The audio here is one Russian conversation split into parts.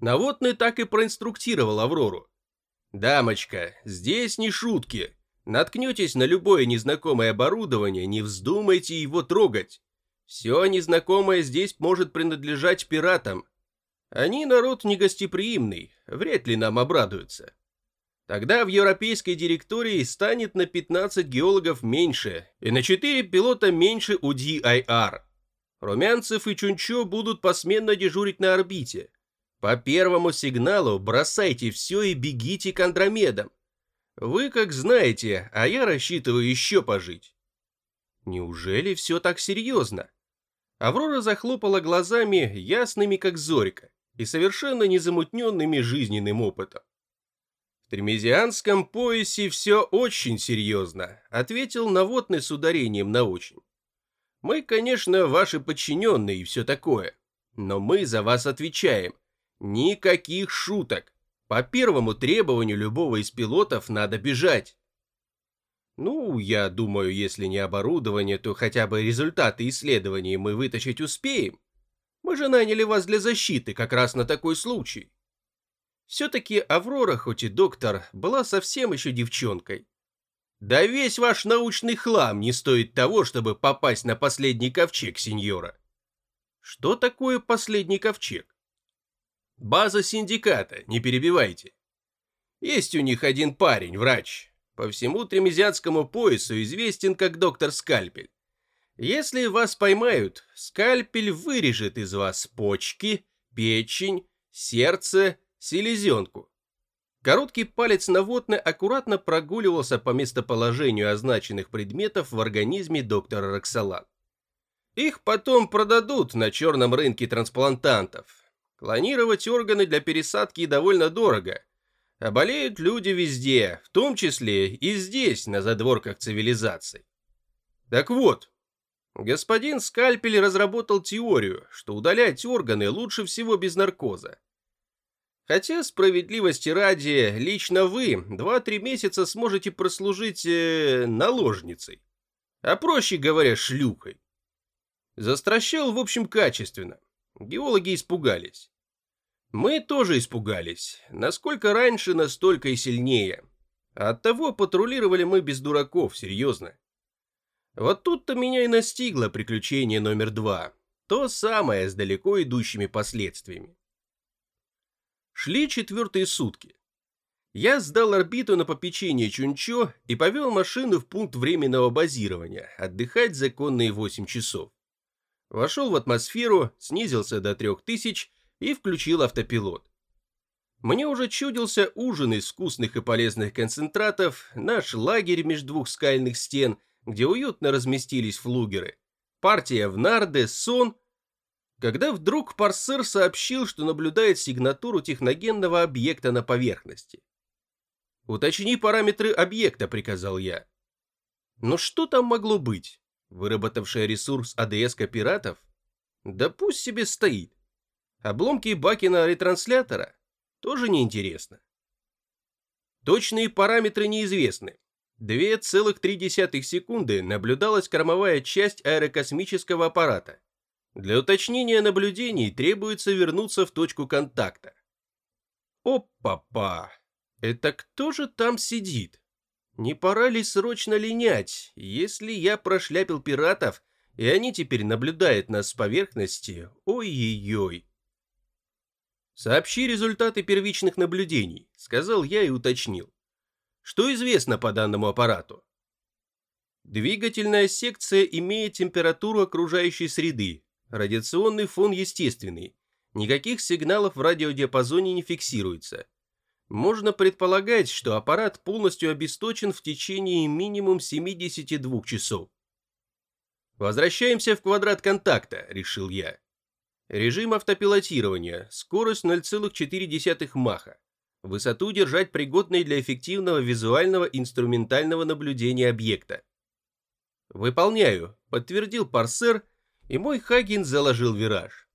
Наводный так и проинструктировал Аврору. «Дамочка, здесь не шутки. Наткнетесь на любое незнакомое оборудование, не вздумайте его трогать. Все незнакомое здесь может принадлежать пиратам. Они народ негостеприимный, вряд ли нам обрадуются. Тогда в европейской директории станет на 15 геологов меньше и на 4 пилота меньше у DIR. Румянцев и Чунчо будут посменно дежурить на орбите. По первому сигналу бросайте все и бегите к Андромедам. Вы как знаете, а я рассчитываю еще пожить. Неужели все так серьезно? Аврора захлопала глазами, ясными как зорька, и совершенно незамутненными жизненным опытом. В тремезианском поясе все очень серьезно, ответил Наводный с ударением на очень. Мы, конечно, ваши подчиненные и все такое, но мы за вас отвечаем. Никаких шуток. По первому требованию любого из пилотов надо бежать. Ну, я думаю, если не оборудование, то хотя бы результаты исследований мы вытащить успеем. Мы же наняли вас для защиты как раз на такой случай. Все-таки Аврора, хоть и доктор, была совсем еще девчонкой. Да весь ваш научный хлам не стоит того, чтобы попасть на последний ковчег, сеньора. Что такое последний ковчег? База синдиката, не перебивайте. Есть у них один парень, врач, по всему тремезианскому поясу известен как доктор Скальпель. Если вас поймают, скальпель вырежет из вас почки, печень, сердце, селезенку. Короткий палец наводный аккуратно прогуливался по местоположению означенных предметов в организме доктора Роксолан. Их потом продадут на черном рынке трансплантантов. Клонировать органы для пересадки довольно дорого, а болеют люди везде, в том числе и здесь, на задворках цивилизации. Так вот, господин Скальпель разработал теорию, что удалять органы лучше всего без наркоза. Хотя, справедливости ради, лично вы 2-3 месяца сможете прослужить э, наложницей, а проще говоря, шлюхой. Застращал, в общем, качественно. Геологи испугались. Мы тоже испугались. Насколько раньше, настолько и сильнее. Оттого патрулировали мы без дураков, серьезно. Вот тут-то меня и настигло приключение номер два. То самое с далеко идущими последствиями. Шли четвертые сутки. Я сдал орбиту на попечение Чунчо и повел машину в пункт временного базирования, отдыхать законные 8 часов. Вошел в атмосферу, снизился до 3000 и включил автопилот. Мне уже чудился ужин из вкусных и полезных концентратов, наш лагерь между двух скальных стен, где уютно разместились флугеры, партия в нарды, сон, когда вдруг парсер сообщил, что наблюдает сигнатуру техногенного объекта на поверхности. «Уточни параметры объекта», — приказал я. Но что там могло быть? Выработавшая ресурс АДС пиратов? Да пусть себе стоит. Обломки Бакина ретранслятора тоже неинтересно. Точные параметры неизвестны. 2,3 секунды наблюдалась кормовая часть аэрокосмического аппарата. Для уточнения наблюдений требуется вернуться в точку контакта. Опа-па! Это кто же там сидит? Не пора ли срочно линять, если я прошляпил пиратов, и они теперь наблюдают нас с поверхности? Ой-ой-ой! «Сообщи результаты первичных наблюдений», — сказал я и уточнил. «Что известно по данному аппарату?» Двигательная секция имеет температуру окружающей среды, радиационный фон естественный, никаких сигналов в радиодиапазоне не фиксируется. Можно предполагать, что аппарат полностью обесточен в течение минимум 72 часов. «Возвращаемся в квадрат контакта», — решил я. Режим автопилотирования, скорость 0,4 маха. Высоту держать пригодной для эффективного визуального инструментального наблюдения объекта. «Выполняю», — подтвердил парсер, и мой Хагин заложил вираж.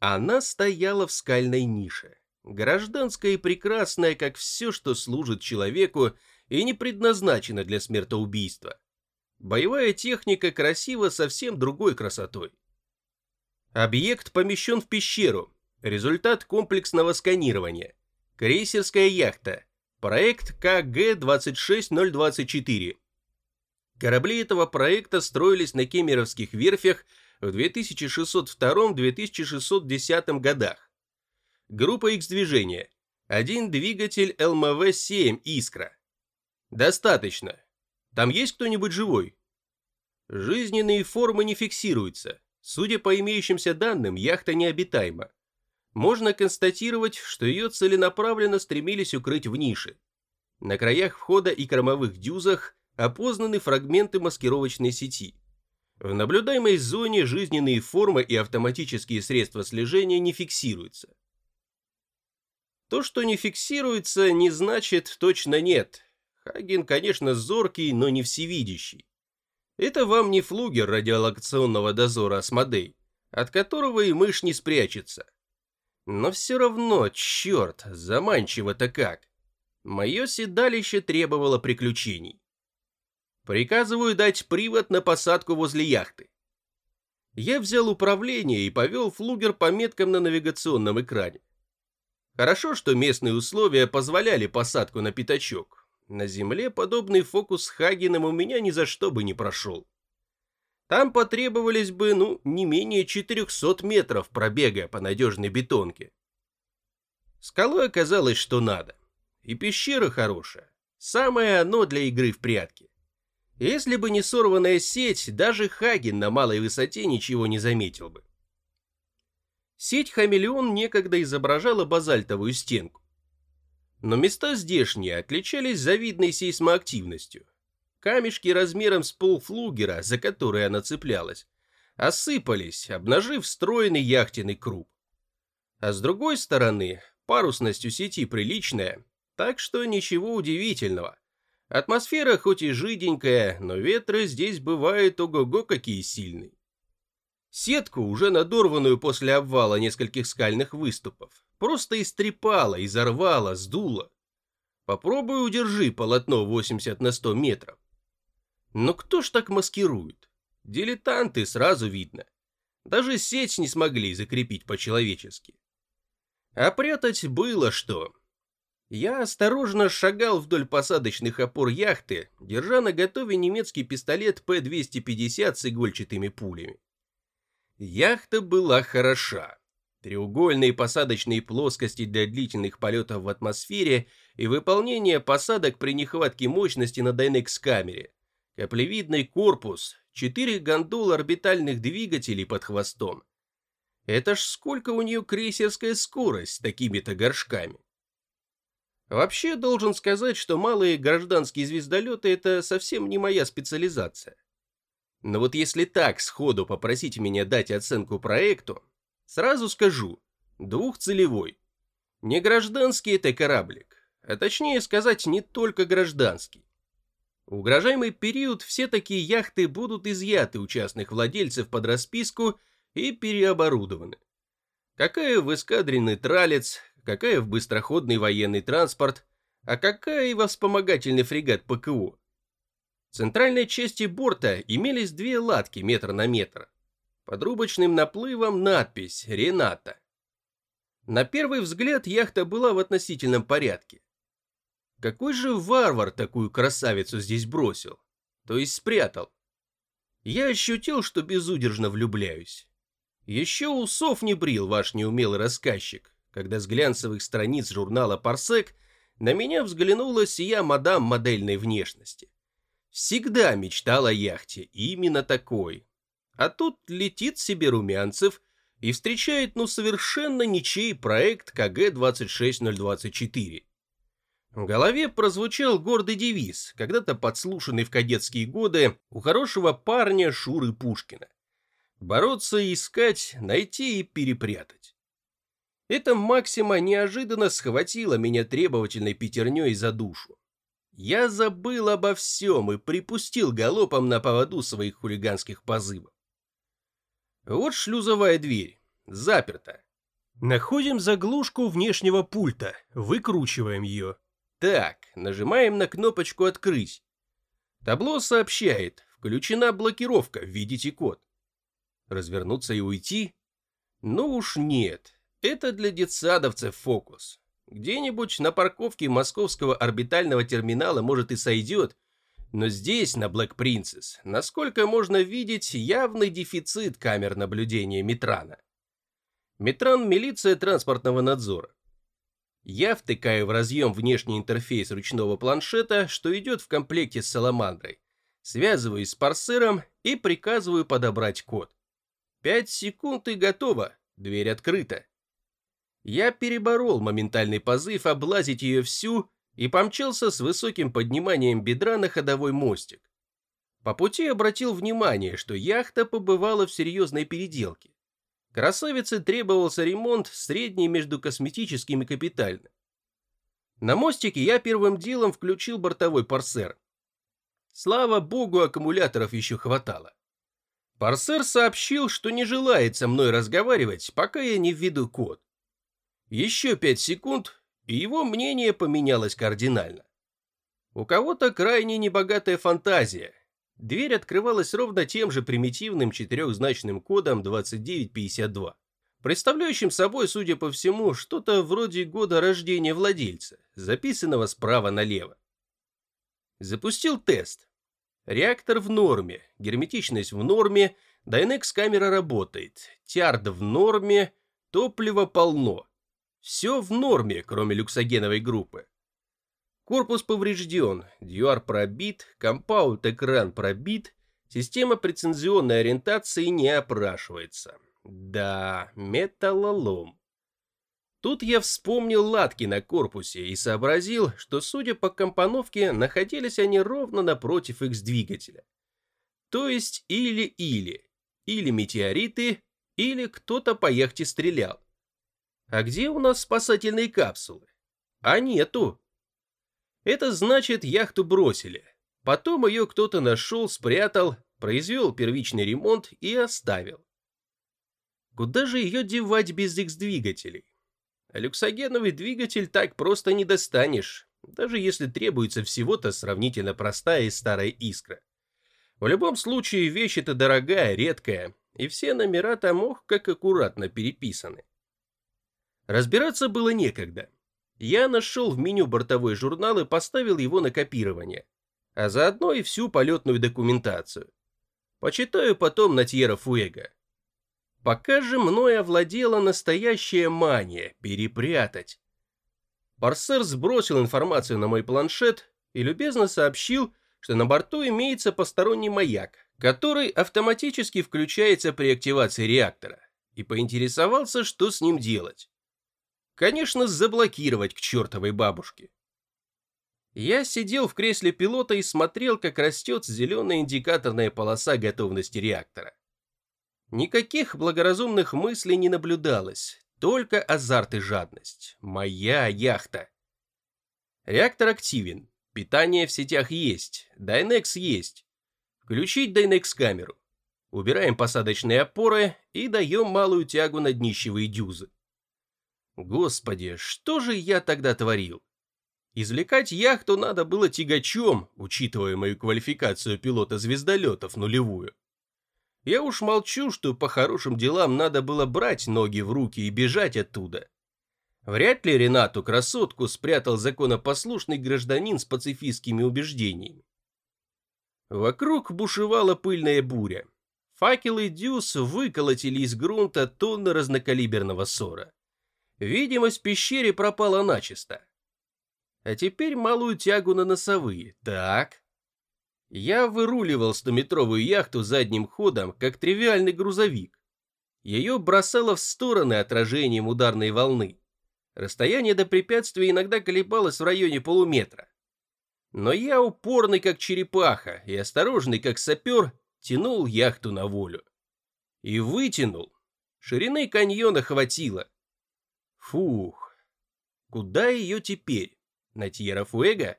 Она стояла в скальной нише, гражданская и прекрасная, как все, что служит человеку и не предназначена для смертоубийства. Боевая техника красива совсем другой красотой. Объект помещен в пещеру, Результат комплексного сканирования. Крейсерская яхта. Проект КГ-26024. Корабли этого проекта строились на кемеровских верфях в 2602-2610 годах. Группа X-движения. Один двигатель ЛМВ-7 «Искра». Достаточно. Там есть кто-нибудь живой? Жизненные формы не фиксируются. Судя по имеющимся данным, яхта необитаема. Можно констатировать, что ее целенаправленно стремились укрыть в нише. На краях входа и кормовых дюзах опознаны фрагменты маскировочной сети. В наблюдаемой зоне жизненные формы и автоматические средства слежения не фиксируются. То, что не фиксируется, не значит точно нет. Хаген, конечно, зоркий, но не всевидящий. Это вам не флугер радиолокационного дозора Асмодей, от которого и мышь не спрячется. Но все равно, черт, заманчиво-то как. Мое седалище требовало приключений. Приказываю дать привод на посадку возле яхты. Я взял управление и повел флугер по меткам на навигационном экране. Хорошо, что местные условия позволяли посадку на пятачок, на земле подобный фокус с Хагеном у меня ни за что бы не прошел. Там потребовались бы, ну, не менее 400 метров пробега по надежной бетонке. Скалой оказалось, что надо. И пещера хорошая. Самое оно для игры в прятки. Если бы не сорванная сеть, даже Хаген на малой высоте ничего не заметил бы. Сеть «Хамелеон» некогда изображала базальтовую стенку. Но места здешние отличались завидной сейсмоактивностью. Камешки размером с полфлугера, за которые она цеплялась, осыпались, обнажив стройный яхтенный круг. А с другой стороны, парусность у сети приличная, так что ничего удивительного. Атмосфера хоть и жиденькая, но ветры здесь бывают ого-го какие сильные. Сетку, уже надорванную после обвала нескольких скальных выступов, просто истрепала, изорвала, сдула. Попробуй удержи полотно 80 на 100 метров. Но кто ж так маскирует? Дилетанты сразу видно. Даже сеть не смогли закрепить по-человечески. А прятать было что. Я осторожно шагал вдоль посадочных опор яхты, держа на готове немецкий пистолет П-250 с игольчатыми пулями. Яхта была хороша. Треугольные посадочные плоскости для длительных полетов в атмосфере и выполнение посадок при нехватке мощности на Dynex-камере. Каплевидный корпус, четыре гондол орбитальных двигателей под хвостом. Это ж сколько у нее крейсерская скорость с такими-то горшками. Вообще, должен сказать, что малые гражданские звездолеты – это совсем не моя специализация. Но вот если так сходу попросить меня дать оценку проекту, сразу скажу, двухцелевой. Не гражданский это кораблик, а точнее сказать не только гражданский. В угрожаемый период все такие яхты будут изъяты у частных владельцев под расписку и переоборудованы. Какая в эскадренный тралец, какая в быстроходный военный транспорт, а какая и во вспомогательный фрегат ПКО. В центральной части борта имелись две латки метр на метр. Под рубочным наплывом надпись «Рената». На первый взгляд яхта была в относительном порядке. Какой же варвар такую красавицу здесь бросил? То есть спрятал. Я ощутил, что безудержно влюбляюсь. Еще усов не брил ваш неумелый рассказчик, когда с глянцевых страниц журнала «Парсек» на меня взглянула сия мадам модельной внешности. Всегда мечтал о яхте, именно такой. А тут летит себе Румянцев и встречает ну совершенно ничей проект КГ-26024. В голове прозвучал гордый девиз, когда-то подслушанный в кадетские годы у хорошего парня Шуры Пушкина. Бороться, искать, найти и перепрятать. Эта максима неожиданно схватила меня требовательной пятерней за душу. Я забыл обо всем и припустил галопом на поводу своих хулиганских позывов. Вот шлюзовая дверь. Заперта. Находим заглушку внешнего пульта, выкручиваем ее. Так, нажимаем на кнопочку «Открыть». Табло сообщает, включена блокировка, введите код. Развернуться и уйти? Ну уж нет, Это для детсадовцев фокус. Где-нибудь на парковке московского орбитального терминала может и сойдет, но здесь, на Black Princess, насколько можно видеть, явный дефицит камер наблюдения Метрана. Метран – милиция транспортного надзора. Я втыкаю в разъем внешний интерфейс ручного планшета, что идет в комплекте с Саламандрой, связываюсь с парсером и приказываю подобрать код. Пять секунд и готово, дверь открыта. Я переборол моментальный позыв облазить ее всю и помчался с высоким подниманием бедра на ходовой мостик. По пути обратил внимание, что яхта побывала в серьезной переделке. Красавице требовался ремонт средний между косметическим и капитальным. На мостике я первым делом включил бортовой парсер. Слава богу, аккумуляторов еще хватало. Парсер сообщил, что не желает со мной разговаривать, пока я не введу код. Еще пять секунд, и его мнение поменялось кардинально. У кого-то крайне небогатая фантазия. Дверь открывалась ровно тем же примитивным четырехзначным кодом 2952, представляющим собой, судя по всему, что-то вроде года рождения владельца, записанного справа налево. Запустил тест. Реактор в норме, герметичность в норме, Dynex камера работает, тярд в норме, топливо полно. Все в норме, кроме люксогеновой группы. Корпус поврежден, дюар пробит, компаунд-экран пробит, система прецензионной ориентации не опрашивается. Да, металлолом. Тут я вспомнил латки на корпусе и сообразил, что, судя по компоновке, находились они ровно напротив X-двигателя. То есть или-или, или метеориты, или кто-то по яхте стрелял. А где у нас спасательные капсулы? А нету. Это значит, яхту бросили. Потом ее кто-то нашел, спрятал, произвел первичный ремонт и оставил. Куда же ее девать без X-двигателей? Люксогеновый двигатель так просто не достанешь, даже если требуется всего-то сравнительно простая и старая искра. В любом случае, вещь эта дорогая, редкая, и все номера там ох как аккуратно переписаны. Разбираться было некогда. Я нашел в меню бортовой журнал и поставил его на копирование, а заодно и всю полетную документацию. Почитаю потом на Тьера Фуэго. Пока же мной овладела настоящая мания перепрятать. Парсер сбросил информацию на мой планшет и любезно сообщил, что на борту имеется посторонний маяк, который автоматически включается при активации реактора, и поинтересовался, что с ним делать. Конечно, заблокировать к чертовой бабушке. Я сидел в кресле пилота и смотрел, как растет зеленая индикаторная полоса готовности реактора. Никаких благоразумных мыслей не наблюдалось, только азарт и жадность. Моя яхта. Реактор активен, питание в сетях есть, Dynex есть. Включить Dynex камеру. Убираем посадочные опоры и даем малую тягу на днищевые дюзы. Господи, что же я тогда творил? Извлекать яхту надо было тягачом, учитывая мою квалификацию пилота звездолетов нулевую. Я уж молчу, что по хорошим делам надо было брать ноги в руки и бежать оттуда. Вряд ли Ренату красотку спрятал законопослушный гражданин с пацифистскими убеждениями. Вокруг бушевала пыльная буря. Факелы дюз выколотили из грунта тонны разнокалиберного ссора. Видимость в пещере пропала начисто. А теперь малую тягу на носовые. Так. Я выруливал стометровую яхту задним ходом, как тривиальный грузовик. Ее бросало в стороны отражением ударной волны. Расстояние до препятствия иногда колебалось в районе полуметра. Но я упорный, как черепаха, и осторожный, как сапер, тянул яхту на волю. И вытянул. Ширины каньона хватило. Фух, куда ее теперь? На Тьерра-Фуэго?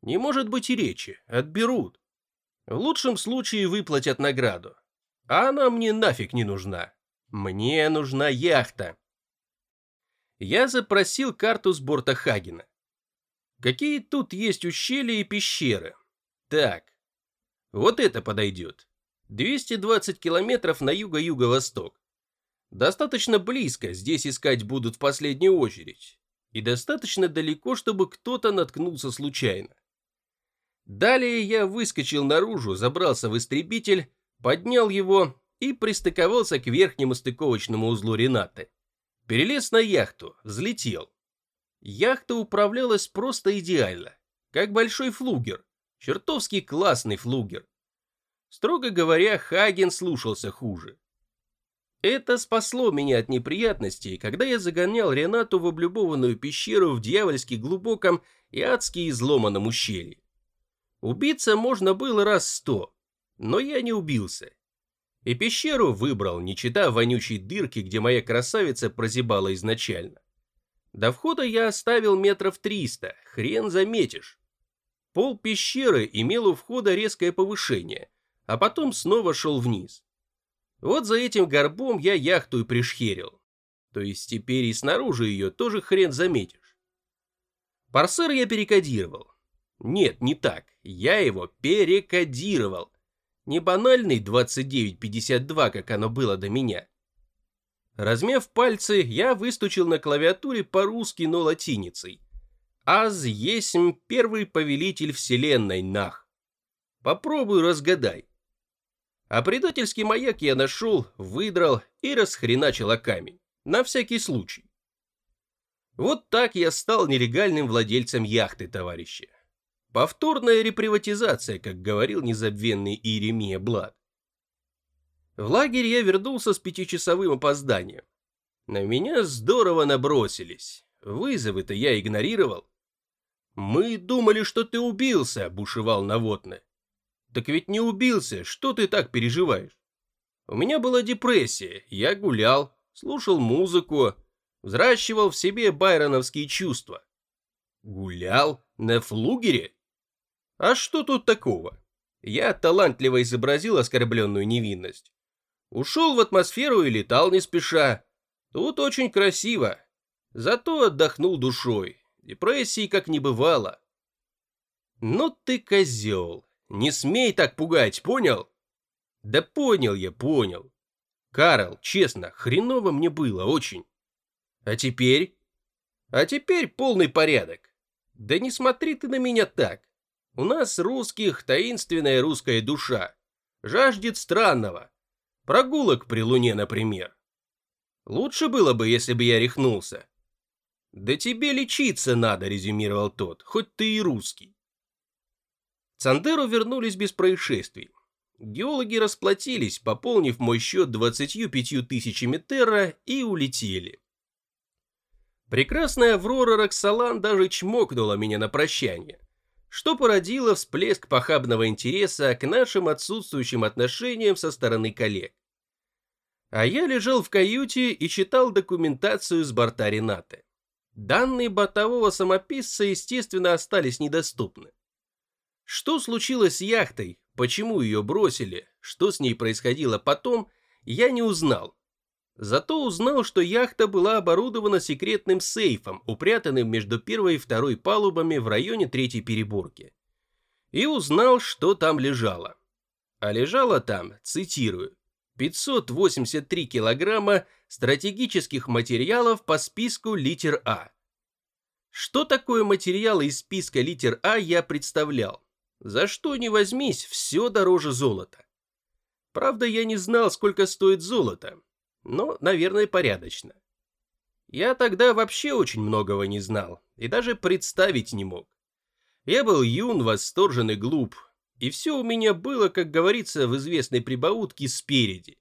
Не может быть и речи, отберут. В лучшем случае выплатят награду. А она мне нафиг не нужна. Мне нужна яхта. Я запросил карту с борта Хагена. Какие тут есть ущелья и пещеры? Так, вот это подойдет. 220 километров на юго-юго-восток. Достаточно близко, здесь искать будут в последнюю очередь. И достаточно далеко, чтобы кто-то наткнулся случайно. Далее я выскочил наружу, забрался в истребитель, поднял его и пристыковался к верхнему стыковочному узлу Ренаты. Перелез на яхту, взлетел. Яхта управлялась просто идеально, как большой флугер, чертовски классный флугер. Строго говоря, Хаген слушался хуже. Это спасло меня от неприятностей, когда я загонял Ренату в облюбованную пещеру в дьявольски глубоком и адски изломанном ущелье. Убиться можно было раз сто, но я не убился. И пещеру выбрал, не читая вонючей дырки, где моя красавица прозябала изначально. До входа я оставил метров триста, хрен заметишь. Пол пещеры имел у входа резкое повышение, а потом снова шел вниз. Вот за этим горбом я яхту и пришхерил. То есть теперь и снаружи ее тоже хрен заметишь. Парсер я перекодировал. Нет, не так. Я его перекодировал. Не банальный 2952, как оно было до меня. Размяв пальцы, я выстучил на клавиатуре по-русски, но латиницей. «Аз есмь первый повелитель вселенной, нах». Попробуй разгадай. А предательский маяк я нашел, выдрал и расхреначил о камень. На всякий случай. Вот так я стал нелегальным владельцем яхты, товарищи. Повторная реприватизация, как говорил незабвенный Иеремия Блад. В лагерь я вернулся с пятичасовым опозданием. На меня здорово набросились. Вызовы-то я игнорировал. «Мы думали, что ты убился», — бушевал Наводный. Так ведь не убился, что ты так переживаешь? У меня была депрессия, я гулял, слушал музыку, взращивал в себе байроновские чувства. Гулял на флугере? А что тут такого? Я талантливо изобразил оскорбленную невинность. Ушел в атмосферу и летал не спеша. Тут очень красиво. Зато отдохнул душой. Депрессии как не бывало. Ну ты козел. Не смей так пугать, понял? Да понял я, понял. Карл, честно, хреново мне было очень. А теперь? А теперь полный порядок. Да не смотри ты на меня так. У нас русских таинственная русская душа. Жаждет странного. Прогулок при луне, например. Лучше было бы, если бы я рехнулся. Да тебе лечиться надо, резюмировал тот, хоть ты и русский. Сандеру вернулись без происшествий. Геологи расплатились, пополнив мой счет 25 тысячами терра и улетели. Прекрасная Аврора Роксолан даже чмокнула меня на прощание, что породило всплеск похабного интереса к нашим отсутствующим отношениям со стороны коллег. А я лежал в каюте и читал документацию с борта Ренаты. Данные бортового самописца, естественно, остались недоступны. Что случилось с яхтой, почему ее бросили, что с ней происходило потом, я не узнал. Зато узнал, что яхта была оборудована секретным сейфом, упрятанным между первой и второй палубами в районе третьей переборки. И узнал, что там лежало. А лежало там, цитирую, 583 килограмма стратегических материалов по списку литер А. Что такое материалы из списка литер А, я представлял. За что ни возьмись, все дороже золота. Правда, я не знал, сколько стоит золото, но, наверное, порядочно. Я тогда вообще очень многого не знал и даже представить не мог. Я был юн, восторжен и глуп, и все у меня было, как говорится в известной прибаутке, спереди.